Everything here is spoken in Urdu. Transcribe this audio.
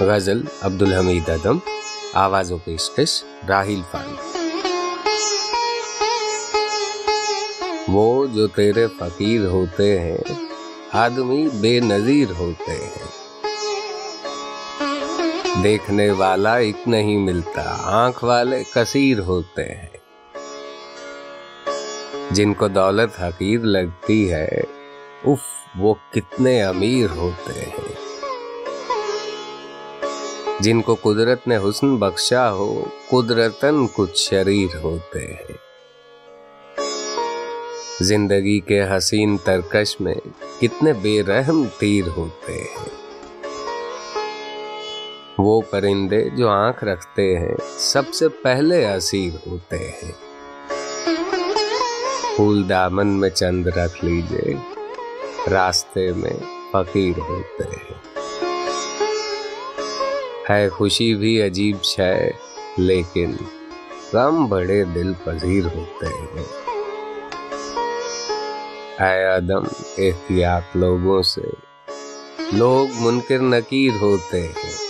غزل عبد الحمید ادم آواز و پیشکش راہیل فاروق۔ وہ جو تیرے فقیر ہوتے ہیں، آدمی بے نظیر ہوتے ہیں۔ دیکھنے والا ایک نہیں ملتا، آنکھ والے کثیر ہوتے ہیں۔ جن کو دولت حقیر لگتی ہے اف وہ کتنے امیر ہوتے ہیں۔ جن کو قدرت نے حسن بخشا ہو قدرتن کچھ شریر ہوتے ہیں۔ زندگی کے حسین ترکش میں کتنے بے رحم تیر ہوتے ہیں۔ وہ پرندے جو آنکھ رکھتے ہیں، سب سے پہلے اسیر ہوتے ہیں۔ پھول دامن میں چند رکھ لیجیے، راستے میں فقیر ہوتے ہیں۔ ہے، خوشی بھی عجیب شے، لیکن غم بڑے دل پذیر ہوتے ہیں۔ اے آدم، احتیاط لوگوں سے، لوگ منکر نکیر ہوتے ہیں۔